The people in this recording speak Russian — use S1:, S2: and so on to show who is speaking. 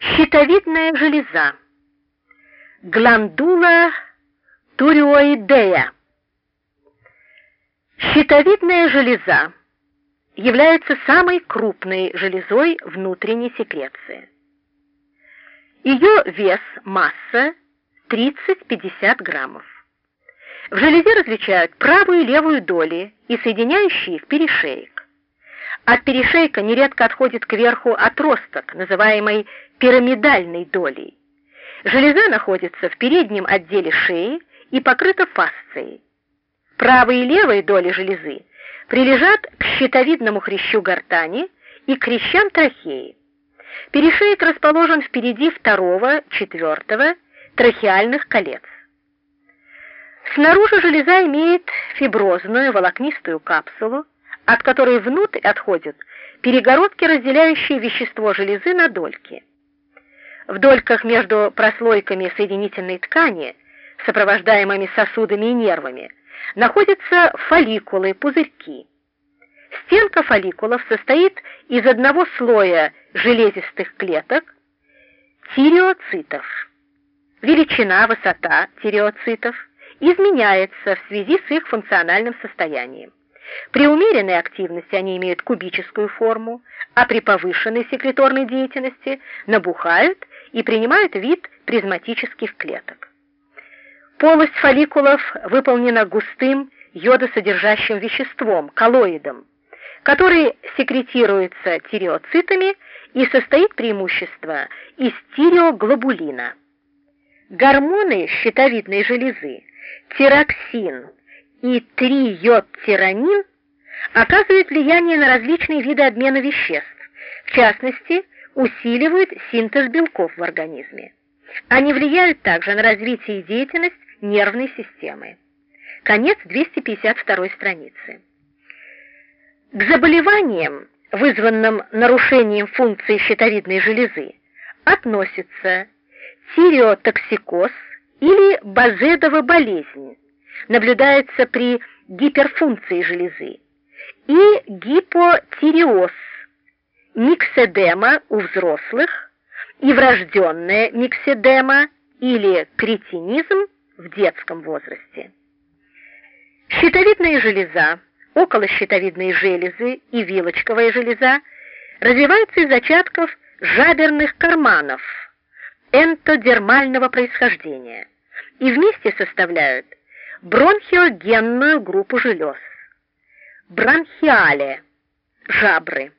S1: Щитовидная железа. Гландула туриоидея. Щитовидная железа является самой крупной железой внутренней секреции. Ее вес, масса 30-50 граммов. В железе различают правую и левую доли и соединяющие их перешеек. От перешейка нередко отходит кверху отросток, называемый пирамидальной долей. Железа находится в переднем отделе шеи и покрыта фасцией. Правая и левая доли железы прилежат к щитовидному хрящу гортани и к хрящам трахеи. Перешеек расположен впереди второго, четвертого трахеальных колец. Снаружи железа имеет фиброзную волокнистую капсулу, от которой внутрь отходят перегородки, разделяющие вещество железы на дольки. В дольках между прослойками соединительной ткани, сопровождаемыми сосудами и нервами, находятся фолликулы, пузырьки. Стенка фолликулов состоит из одного слоя железистых клеток, тиреоцитов. Величина, высота тиреоцитов изменяется в связи с их функциональным состоянием. При умеренной активности они имеют кубическую форму, а при повышенной секреторной деятельности набухают и принимают вид призматических клеток. Полость фолликулов выполнена густым йодосодержащим веществом, коллоидом, который секретируется тиреоцитами и состоит преимущество из тиреоглобулина. Гормоны щитовидной железы, тироксин и 3-йод-тиранин оказывают влияние на различные виды обмена веществ, в частности, усиливают синтез белков в организме. Они влияют также на развитие и деятельность нервной системы. Конец 252 страницы. К заболеваниям, вызванным нарушением функции щитовидной железы, относятся тиреотоксикоз или базедова болезнь, наблюдается при гиперфункции железы, и гипотиреоз, микседема у взрослых и врожденная микседема или кретинизм в детском возрасте. Щитовидная железа, околощитовидные железы и вилочковая железа развиваются из зачатков жаберных карманов энтодермального происхождения и вместе составляют бронхиогенную группу желез. Бронхиале – жабры.